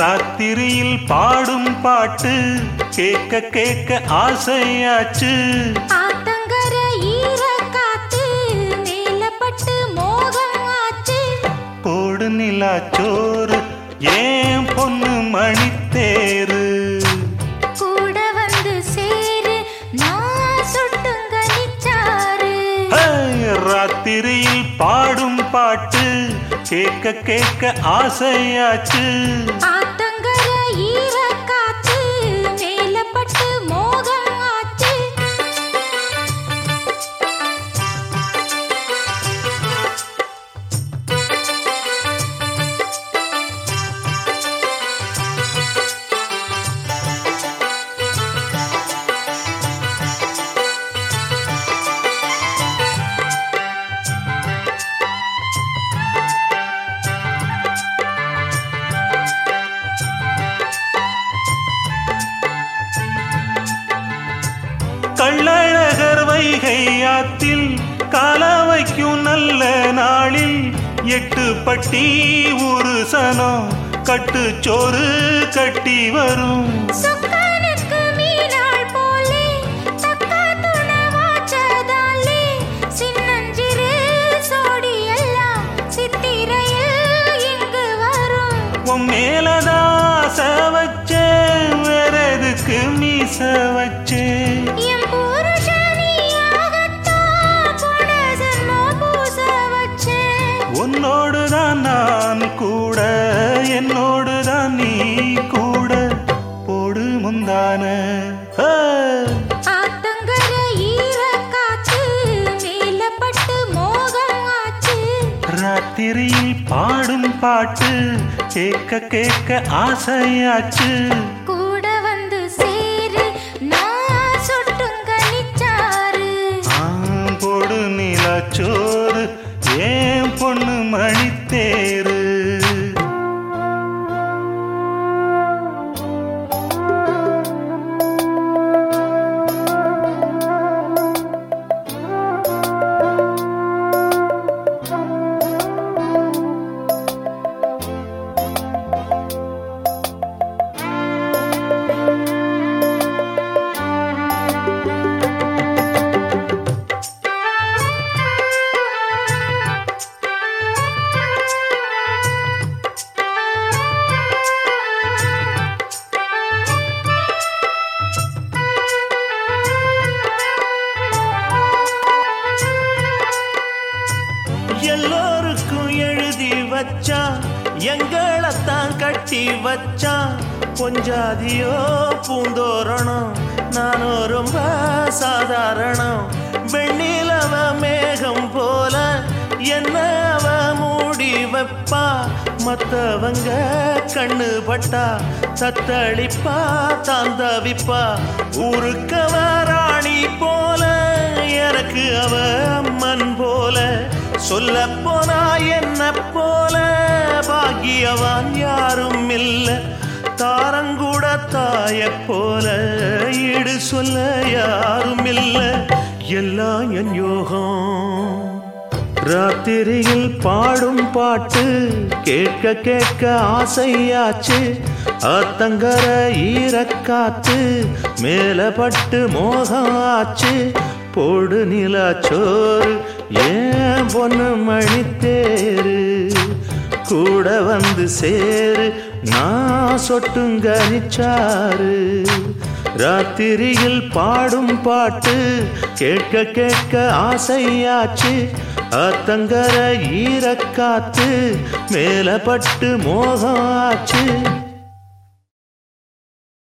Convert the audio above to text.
ராத்திரியில் பாடும் பாட்டு கேட்க கேட்க ஆசையாச்சு. நிலா சோறு ஏன் பொண்ணு மணித்தேரு கூட வந்து சேரு ராத்திரியில் பாடும் பாட்டு கேட்க கேட்க ஆசையாச்சு. கள்ளழகர் வைகை ஆத்தில் கால வைக்கும் நல்ல நாளில் எட்டு பட்டி ஒரு சனம் கட்டு சோறு கட்டி வரும். சொக்கனுக்கு மீனாள் போலே தக்க துணவாச்சதாலே சின்னஞ்சிறு உன்னோடுதான் நான் கூட என்னோடுதான் நீ கூட. போடு முந்தான. ராத்திரியில் பாடும் பாட்டு கேட்க கேட்க ஆசையாச்சு. கூட வந்து சேரு நான் சுட்டுங்க நிச்சாரு ஆம்போடு நிலச்சோறு. ஏன் பொண்ணு மணித்தேரு எல்லோருக்கும் எழுதி வச்சான் எங்களைத்தான் கட்டி வச்சான் பொஞ்சாதியோ பூந்தோரணம். நானும் ரொம்ப சாதாரணம். வெண்ணிலவ மேகம் போல என்ன அவ மூடி வைப்பா? மத்தவங்க கண்ணு பட்டா தத்தளிப்பா தாந்தவிப்பா. ஊருக்கவ ராணி போல எனக்கு அவ சொல்ல போனா என்ன போல? பாக்கியவான் யாரும் இல்ல. தாரங்கூட தாய போல ஈடு சொல்ல யாரும் இல்ல. எல்லாம் என் யோகம். ராத்திரியில் பாடும் பாட்டு கேட்க கேட்க ஆசையாச்சு. ஆத்தங்கர ஈரக்காத்து மேல பட்டு மோகம் ஆச்சு. போடு நிலா சோறு ஏன் பொண்ணு மணித்தேரு கூட வந்து சேரு. நான் சொட்டுங்கரிச்சாரு ராத்திரியில் பாடும் பாட்டு கேட்க கேட்க ஆசையாச்சு. ஆத்தங்கர ஈரக்காத்து மேலப்பட்டு பட்டு மோகம் ஆச்சு.